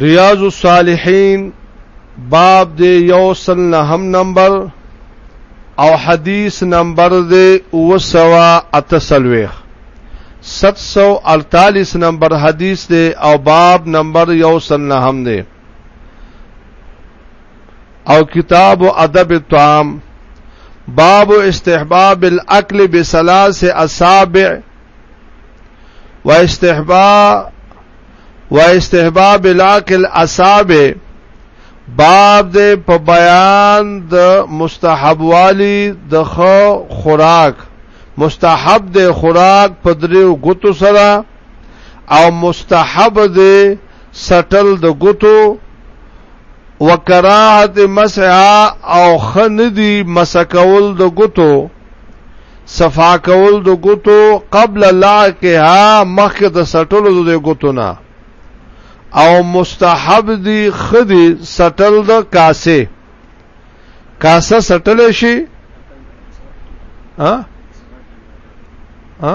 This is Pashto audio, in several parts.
ریاض الصالحین باب دی یو سل نهم نمبر او حدیث نمبر دی وسوا اتسلویخ 748 نمبر حدیث دی او باب نمبر یو سل نهم دی او کتاب ادب الطعام باب استحباب الاكل بثلاث اصابع و استحباب و استحباب لاک الاصابه باب دې په بیان د مستحب والی د خو خوراک مستحب دې خوراک په دریو غوتو سره او مستحب دې سټل د غوتو وکراهت مسعا او خندي مسکول د غوتو صفا کول د ګوتو قبل لاکها مخکې د سټلو د ګوتو نه او مستحب دی خدي سټل د کاسه کاسه سټل شي ها ها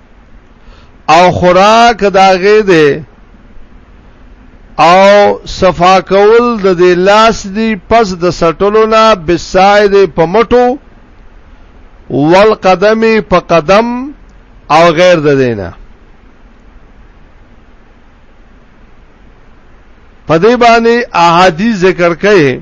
او خوراک دا غې دی او صفا کول د دې لاس دی پس د سټلو نه بساید په مټو والقدم په قدم او غیر د دینه په دې باندې احادیث ذکر کړي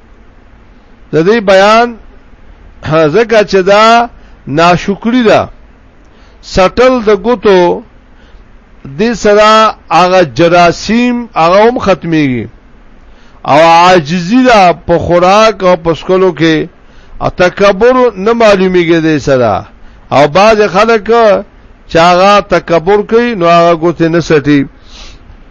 د دې بیان ځکه چې دا ناشکری ده سټل د ګوتو د سره هغه جراثیم هغه هم ختميږي او عاجزی ده په خوراک او په سکلو کې او تکبر نه معلومیږي د سره او بعض خلک چې هغه تکبر کوي نو هغه ګوتې نه سټي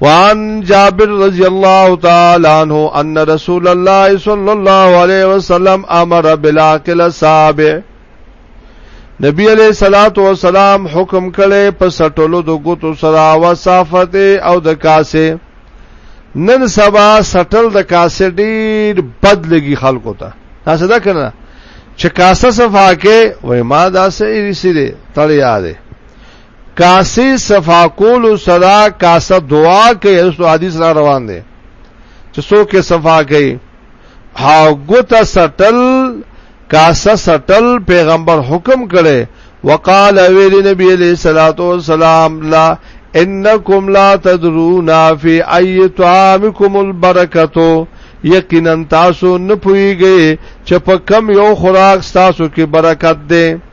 وعن جابر رضی الله تعالی عنہ ان رسول الله صلی الله علیه وسلم امر بالاکل السابع نبی علیہ الصلات والسلام حکم کړي په سټولو د ګوتو سره وصافت او د کاسه نن سبا سټل د کاسه ډیر بد لګي خلکو ته تاسو دا کنه چې کاسه صفاکه وای ما دا سه ایری سره تړیا ده کاسې صفا کولو سره کاسه دعا کوي رسو حدیث را روان دي چې څوک صفا کوي ها ګوت سټل کاسه سټل پیغمبر حکم کړي وقال ویل نبی علیہ الصلوۃ والسلام لا انکم لا تدرون فی ای طعامکم البرکتو یقینا تاسو نه پویږئ چې په کم یو خوراک تاسو کې برکت ده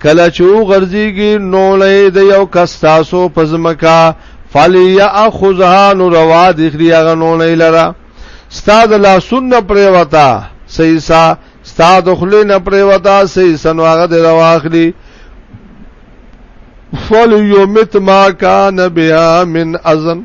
کله چې وغرځيږي نو لې د یو کس تاسو په زمکا فلیاخذها نو روا د خري هغه نو نه لره استاد لا سن پرې وتا سیسا استاد خلی نه پرې وتا سیسا نو هغه د روا اخلي فلیومت ما کان بها من اذن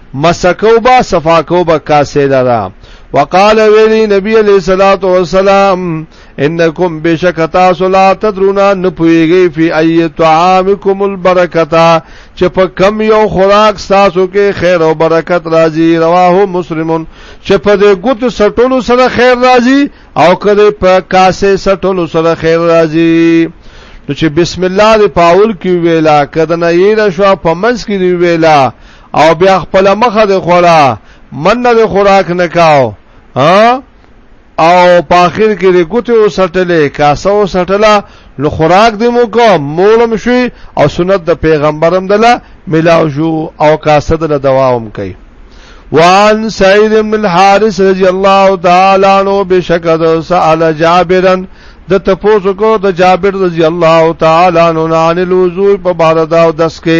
مسکو با صفاکو با کاسه دا وقال ویلی نبی علیہ الصلوۃ والسلام انکم بشکتا صلا تدرونا نپویږي فی ای طعامکم البرکتا چې په کم یو خوراک تاسو کې خیر او برکت راځي رواه مسلمون چې په دې ګوت سټولو سره خیر راځي او کله په کاسه سټولو سره خیر راځي نو چې بسم الله دې پاول کې ویلا کدن یې را شو په منځ کې ویلا او بیا خپل مخه د خورا من نه د خوراک نه کاو او په اخر کې د ګوتې او سټلې کاسه او سټلا نو خوراک دې مو کو مولم شي او سنت د پیغمبرم دله ملاو شو او کاسه دله دوام کوي وان سعید بن الحارث رضی الله تعالی عنہ بشکد سال جابرن د تپوس کو د جابر رضی الله تعالی عنہ عن الوضو په بار دا دس کې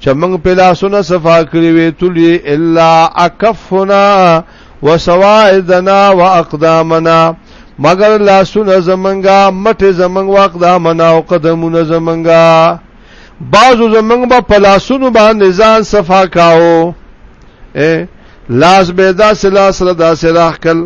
چې موږ په لاسونه صفا کړی وي تلی الا اکفنا وسوائدنا واقدامنا مگر لاسونه زمنګا مټه زمنګ واقدامنا او قدمونه زمنګا بعضو زمنګ په با لاسونو باندې ځان صفا کاو اے لاس به دا سلا سره دا سلا خل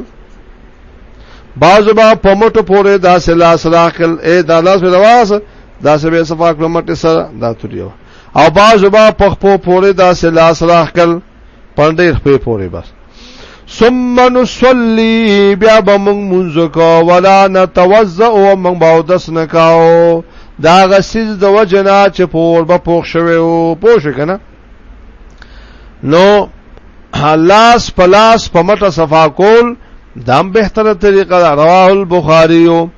بعضو با په مټو پورې دا سلا سلا خل اے دا لاس به دا واسه دا سبه صفا کړو مټه سره دا تریو او باز با پخپو پورې دا سلا سره خپل پندې خپې پورې بس ثم نصلي بیا بمون منزکو ولا نتوزع او من باودس نکاو دا غسیز د وجنا چې پور به پوښ شوی او پوښ کنه نو لاس پلاس په مټه صفا کول دام بهتره طریقه رواه البخاری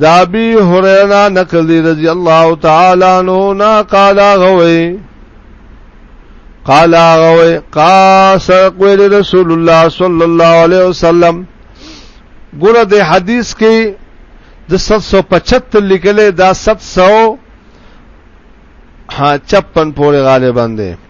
دا ابي هريره نقل دي رضي الله تعالى عنه نا قال غوي قال غوي قاس قول رسول الله صلى الله عليه وسلم ګوره د حدیث کې د 775 لیکلې دا 700 ها 56 پورې غالبا ده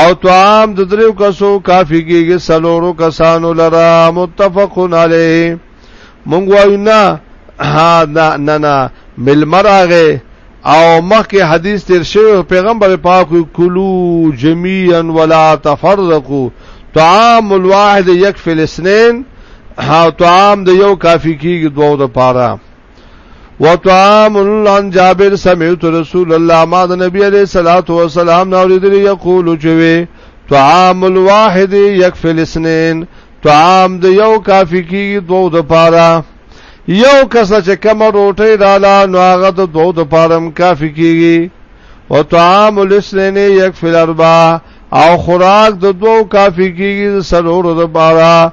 او طعام د دریو کسو کافی کېږي سلورو کسانو لرا متفقون علیه مونږ وایو نه ها نه نه نه ملمراغه او مخکې حدیث تیر شوی پیغمبر پاک کلو جميعا ولا تفرقوا طعام الواحد يكفي الاثنين او طعام د یو کافی کیږي دوه د پاره وطعام عن جابر سمعت رسول الله ما د نبی عليه الصلاه والسلام نو لري یقول چوي طعام الواحد يكفي الاثنين طعام د یو کافی کی دوه د پاره یو کس چې کم روټي رااله نو هغه د دوه د پاره کافی کیږي او طعام الاثنين يكفي الاربعه او خوراک د دوه کافی کیږي سرور د پاره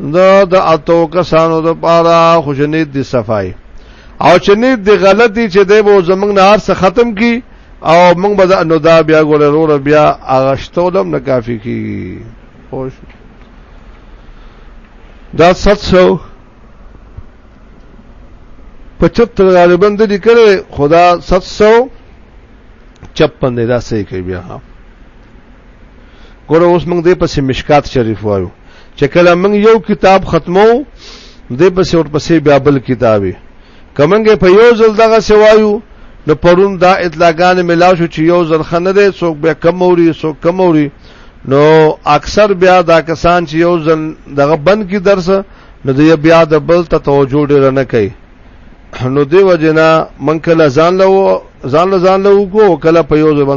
دا د اتو کسانو د پاره خوشنید دی صفای او چې نید دی غلطی چې دی وو زمنګ نار څخه ختم کی او موږ به نو دا بیا ګوره رور بیا اغشتولم نه کافی کی خوش دا 700 75 غالبا د لیکل خدا 700 56 دا صحیح کوي بیا ګوره اوس موږ دې پسې مشکات شریف وایو چې کله موږ یو کتاب ختمو دې پسې ور پسې بیا بل کتابي کمنګ په یو ځل دغه سوایو نو پرون دا اطلاقان ملاو شو چې یو ځل خنه دې څوک به کم اوري څوک کم اوري نو اکثر بیا دا کسان چې یو ځل دغه بند کی درس نو دې بیا د بل ته توجه ډیر نه کوي نو دی وجنا من کله ځان له ځان له ځان له وکړو کله په یو ځل باندې